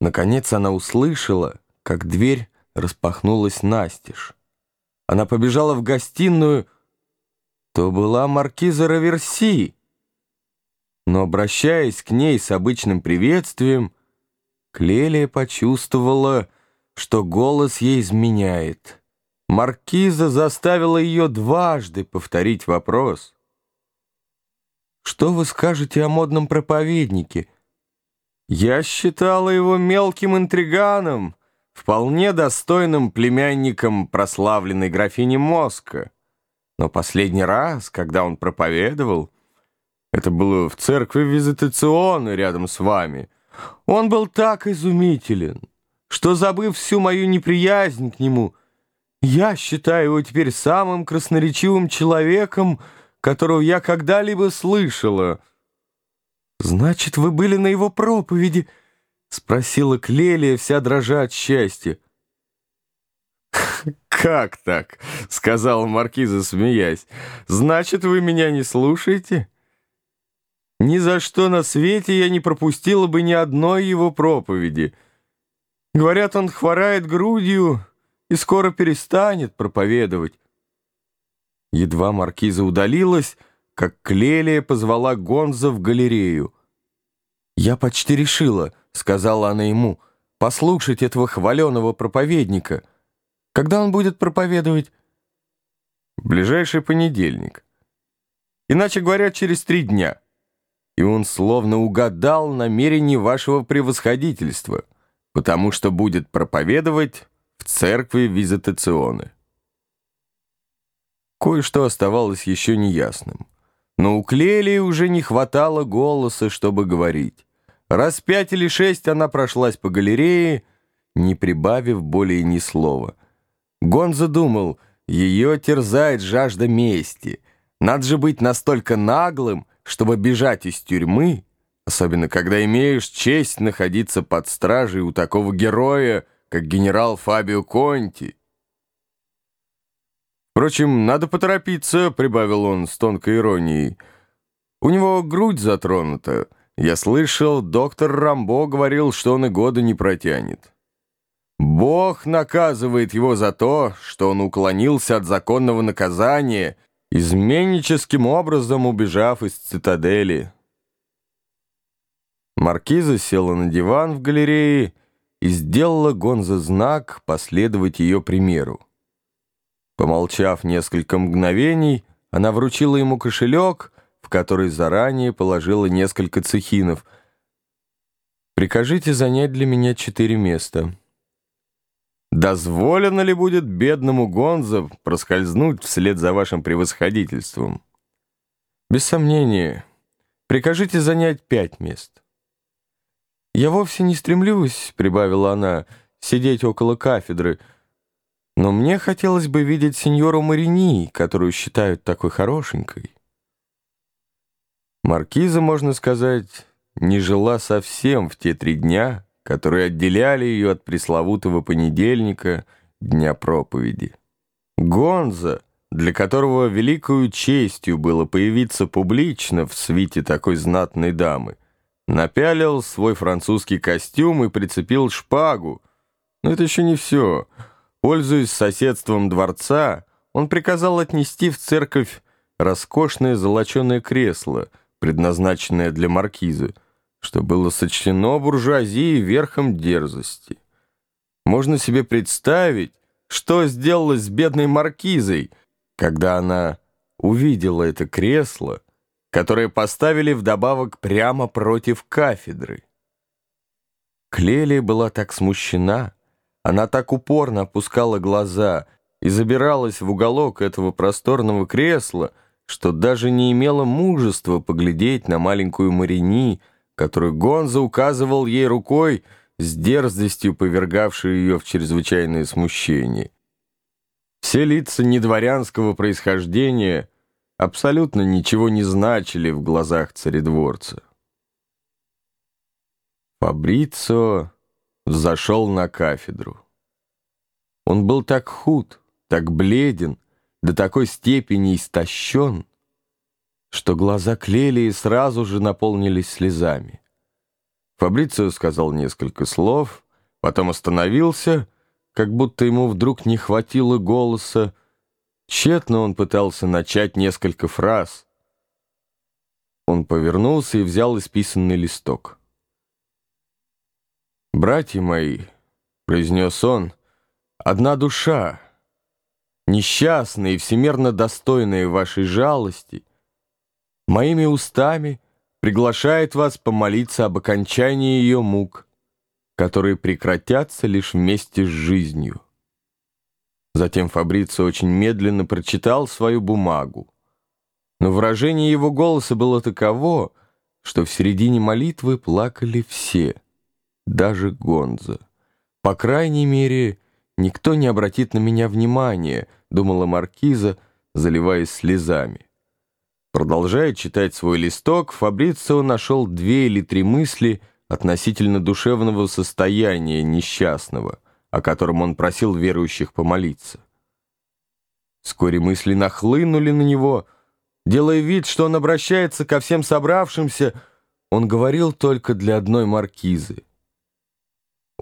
Наконец она услышала, как дверь распахнулась настежь. Она побежала в гостиную, то была маркиза Раверси. Но, обращаясь к ней с обычным приветствием, Клелия почувствовала, что голос ей изменяет. Маркиза заставила ее дважды повторить вопрос. «Что вы скажете о модном проповеднике?» «Я считала его мелким интриганом, вполне достойным племянником прославленной графини Моска. Но последний раз, когда он проповедовал, это было в церкви Визитационной рядом с вами, он был так изумителен, что, забыв всю мою неприязнь к нему, я считаю его теперь самым красноречивым человеком, которого я когда-либо слышала. «Значит, вы были на его проповеди?» — спросила Клелия, вся дрожа от счастья. «Как так?» — сказала маркиза, смеясь. «Значит, вы меня не слушаете?» «Ни за что на свете я не пропустила бы ни одной его проповеди. Говорят, он хворает грудью и скоро перестанет проповедовать. Едва маркиза удалилась, как Клелия позвала Гонза в галерею. «Я почти решила», — сказала она ему, — «послушать этого хваленого проповедника. Когда он будет проповедовать?» «В ближайший понедельник. Иначе говоря, через три дня. И он словно угадал намерение вашего превосходительства, потому что будет проповедовать в церкви Визитационы. Кое-что оставалось еще неясным. Но у Клелии уже не хватало голоса, чтобы говорить. Раз пять или шесть она прошлась по галерее, не прибавив более ни слова. Гон задумал, ее терзает жажда мести. Надо же быть настолько наглым, чтобы бежать из тюрьмы, особенно когда имеешь честь находиться под стражей у такого героя, как генерал Фабио Конти. «Впрочем, надо поторопиться», — прибавил он с тонкой иронией. «У него грудь затронута. Я слышал, доктор Рамбо говорил, что он и года не протянет. Бог наказывает его за то, что он уклонился от законного наказания, изменническим образом убежав из цитадели». Маркиза села на диван в галерее и сделала Гонза знак последовать ее примеру. Помолчав несколько мгновений, она вручила ему кошелек, в который заранее положила несколько цехинов. «Прикажите занять для меня четыре места». «Дозволено ли будет бедному Гонзо проскользнуть вслед за вашим превосходительством?» «Без сомнения. Прикажите занять пять мест». «Я вовсе не стремлюсь», — прибавила она, — «сидеть около кафедры, но мне хотелось бы видеть сеньору Марини, которую считают такой хорошенькой». Маркиза, можно сказать, не жила совсем в те три дня, которые отделяли ее от пресловутого понедельника, дня проповеди. Гонза, для которого великою честью было появиться публично в свите такой знатной дамы, Напялил свой французский костюм и прицепил шпагу. Но это еще не все. Пользуясь соседством дворца, он приказал отнести в церковь роскошное золоченое кресло, предназначенное для маркизы, что было сочтено буржуазией верхом дерзости. Можно себе представить, что сделалось с бедной маркизой, когда она увидела это кресло, которые поставили вдобавок прямо против кафедры. Клелия была так смущена, она так упорно опускала глаза и забиралась в уголок этого просторного кресла, что даже не имела мужества поглядеть на маленькую Марини, которую Гонза указывал ей рукой, с дерзостью повергавшей ее в чрезвычайное смущение. Все лица недворянского происхождения — абсолютно ничего не значили в глазах царедворца. Фабрицо взошел на кафедру. Он был так худ, так бледен, до такой степени истощен, что глаза Клелии сразу же наполнились слезами. Фабрицио сказал несколько слов, потом остановился, как будто ему вдруг не хватило голоса. Тщетно он пытался начать несколько фраз. Он повернулся и взял исписанный листок. «Братья мои», — произнес он, — «одна душа, несчастная и всемерно достойная вашей жалости, моими устами приглашает вас помолиться об окончании ее мук, которые прекратятся лишь вместе с жизнью». Затем Фабрицио очень медленно прочитал свою бумагу. Но выражение его голоса было таково, что в середине молитвы плакали все, даже Гонза. По крайней мере, никто не обратит на меня внимания, думала маркиза, заливаясь слезами. Продолжая читать свой листок, Фабрицио нашел две или три мысли относительно душевного состояния несчастного, о котором он просил верующих помолиться. Вскоре мысли нахлынули на него — Делая вид, что он обращается ко всем собравшимся, он говорил только для одной маркизы.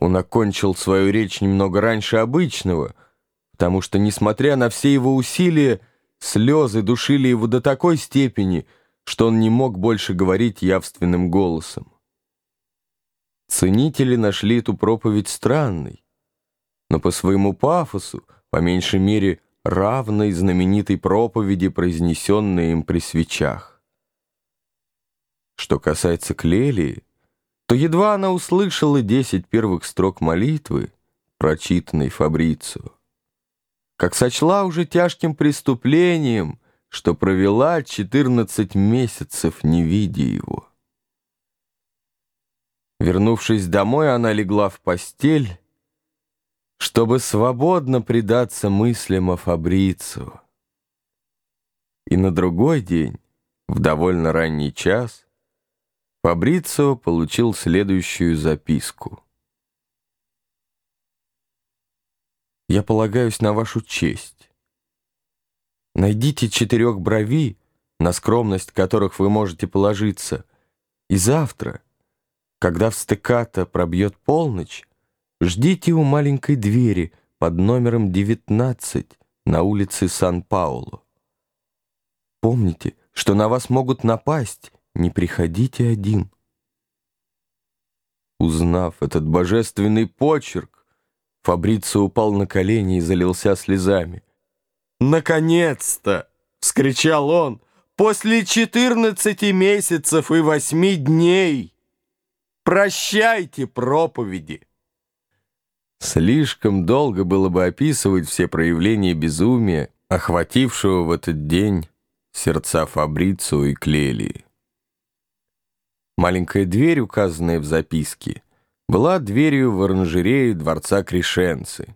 Он окончил свою речь немного раньше обычного, потому что, несмотря на все его усилия, слезы душили его до такой степени, что он не мог больше говорить явственным голосом. Ценители нашли эту проповедь странной, но по своему пафосу, по меньшей мере, равной знаменитой проповеди, произнесенной им при свечах. Что касается Клелии, то едва она услышала десять первых строк молитвы, прочитанной Фабрицу, как сочла уже тяжким преступлением, что провела четырнадцать месяцев, не видя его. Вернувшись домой, она легла в постель чтобы свободно предаться мыслям о Фабрицу. И на другой день, в довольно ранний час, Фабрицио получил следующую записку. «Я полагаюсь на вашу честь. Найдите четырех брови, на скромность которых вы можете положиться, и завтра, когда в стыката пробьет полночь, Ждите у маленькой двери под номером 19 на улице Сан-Пауло. Помните, что на вас могут напасть, не приходите один. Узнав этот божественный почерк, Фабрицио упал на колени и залился слезами. «Наконец-то!» — вскричал он. «После четырнадцати месяцев и восьми дней! Прощайте проповеди!» Слишком долго было бы описывать все проявления безумия, охватившего в этот день сердца Фабрицио и Клелии. Маленькая дверь, указанная в записке, была дверью в оранжерею дворца Кришенцы,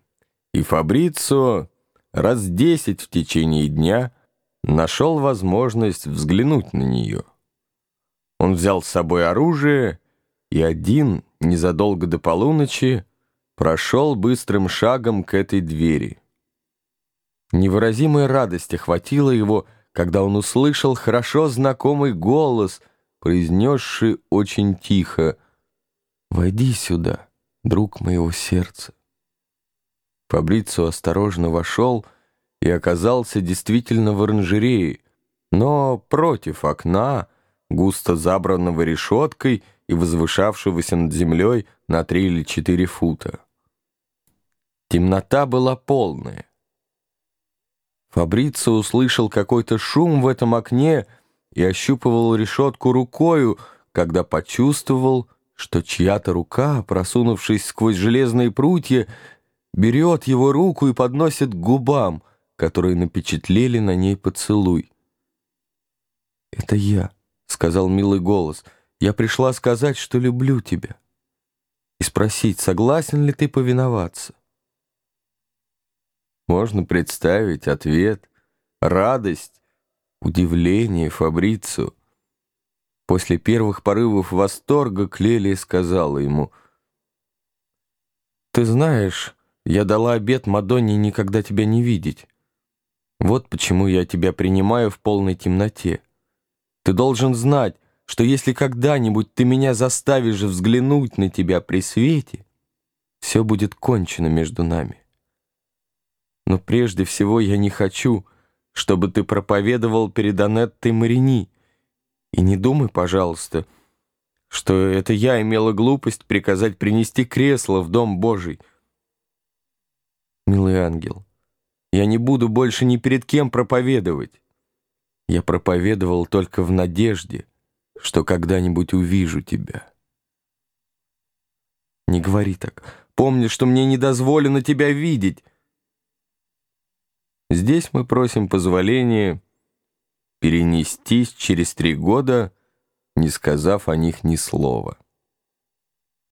и Фабрицио раз десять в течение дня нашел возможность взглянуть на нее. Он взял с собой оружие и один, незадолго до полуночи, прошел быстрым шагом к этой двери. Невыразимая радость охватила его, когда он услышал хорошо знакомый голос, произнесший очень тихо «Войди сюда, друг моего сердца». Фабрицио осторожно вошел и оказался действительно в оранжерее, но против окна, густо забранного решеткой и возвышавшегося над землей на три или четыре фута. Темнота была полная. Фабрицио услышал какой-то шум в этом окне и ощупывал решетку рукою, когда почувствовал, что чья-то рука, просунувшись сквозь железные прутья, берет его руку и подносит к губам, которые напечатлели на ней поцелуй. «Это я», — сказал милый голос, — я пришла сказать, что люблю тебя, и спросить, согласен ли ты повиноваться. Можно представить ответ, радость, удивление Фабрицу. После первых порывов восторга Клелия сказала ему, «Ты знаешь, я дала обет Мадонне никогда тебя не видеть. Вот почему я тебя принимаю в полной темноте. Ты должен знать, что если когда-нибудь ты меня заставишь взглянуть на тебя при свете, все будет кончено между нами. Но прежде всего я не хочу, чтобы ты проповедовал перед Анеттой Марини. И не думай, пожалуйста, что это я имела глупость приказать принести кресло в Дом Божий. Милый ангел, я не буду больше ни перед кем проповедовать. Я проповедовал только в надежде, что когда-нибудь увижу тебя. Не говори так. Помни, что мне не дозволено тебя видеть. Здесь мы просим позволения перенестись через три года, не сказав о них ни слова.